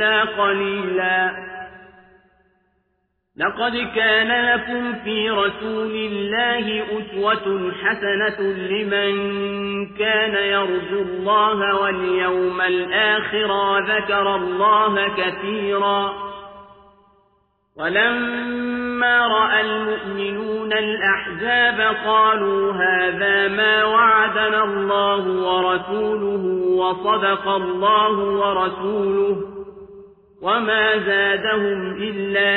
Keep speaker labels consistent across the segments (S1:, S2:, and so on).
S1: إلا قليلا. لقد كان لكم في رسول الله أسوة حسنة لمن كان يرجو الله واليوم الآخر وذكر الله كثيرا. ولما رأى المؤمنون الأحزاب قالوا هذا ما وعدنا الله ورسوله وصدق الله ورسوله. وما زادهم إلا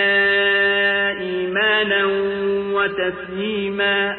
S1: إيمانا وتسليما